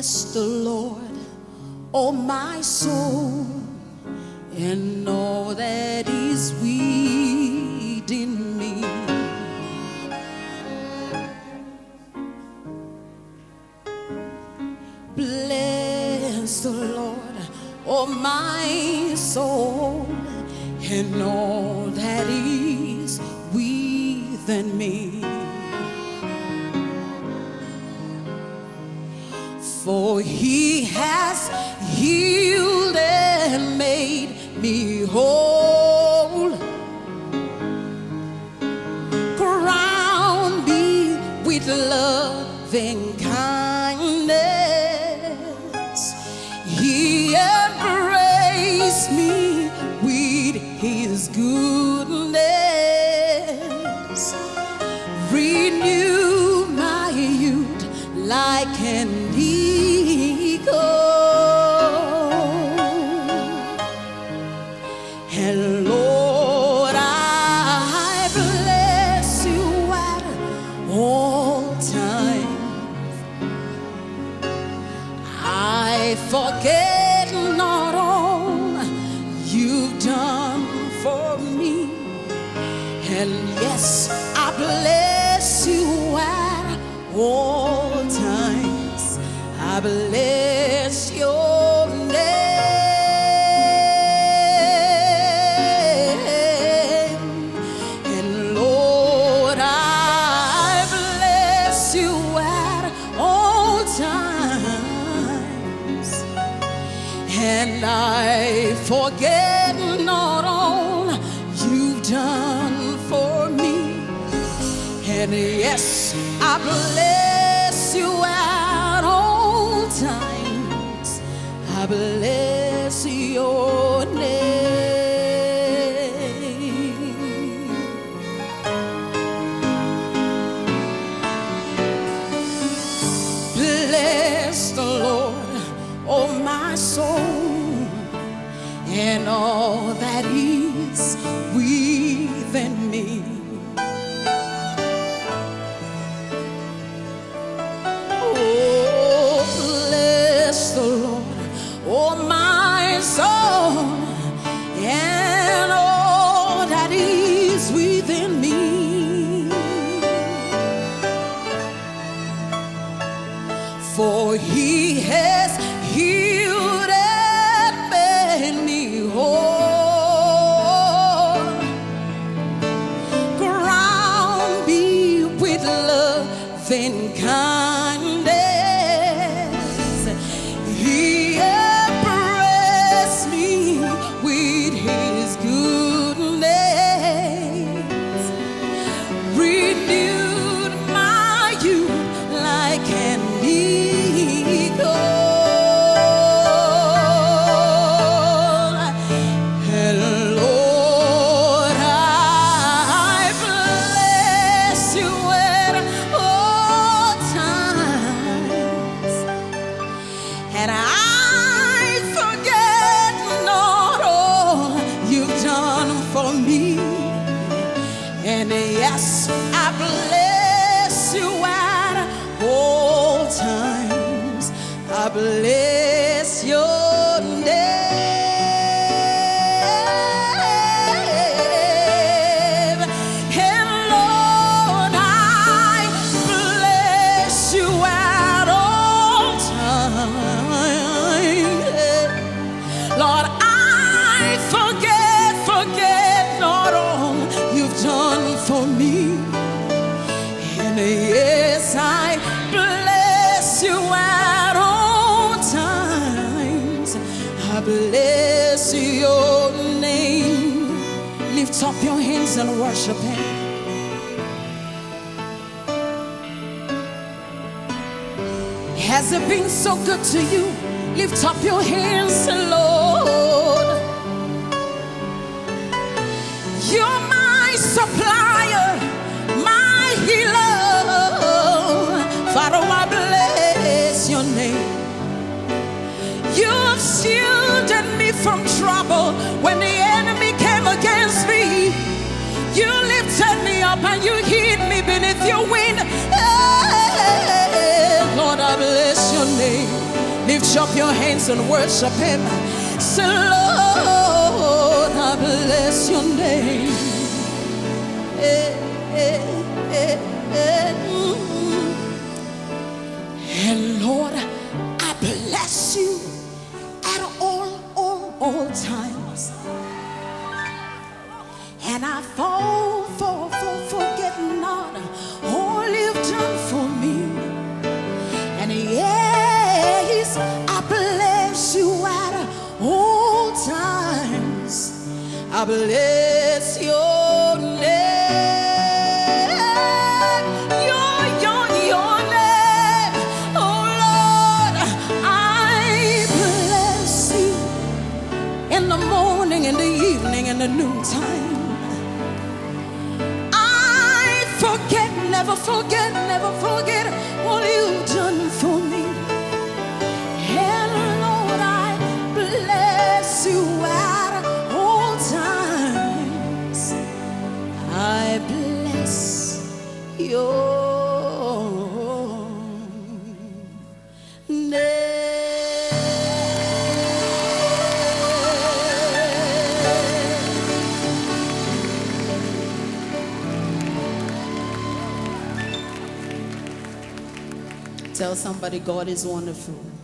Bless the Lord, oh my soul, and all that is within me. Bless the Lord, oh my soul, and all that is within me. For he has healed and made me whole. Crown me with love and kindness. He embraced me with his goodness. Like he eagle. And Lord, I bless you at all times. I forget not all you've done for me. And yes, I bless your name. And Lord, I bless you at all times. And I forget not all you've done for me. And yes, I bless you at times. I bless your name. Bless the Lord, oh my soul, and all And I forget not all you've done for me. And yes, I bless you at all times. I bless Lift up your hands and worship Him. Has it been so good to you? Lift up your hands, and Lord. You're my supplier, my healer. Your hands and worship Him. Say, Lord, I bless your name. And Lord, I bless you at all, all, all times. I bless your Tell somebody God is wonderful.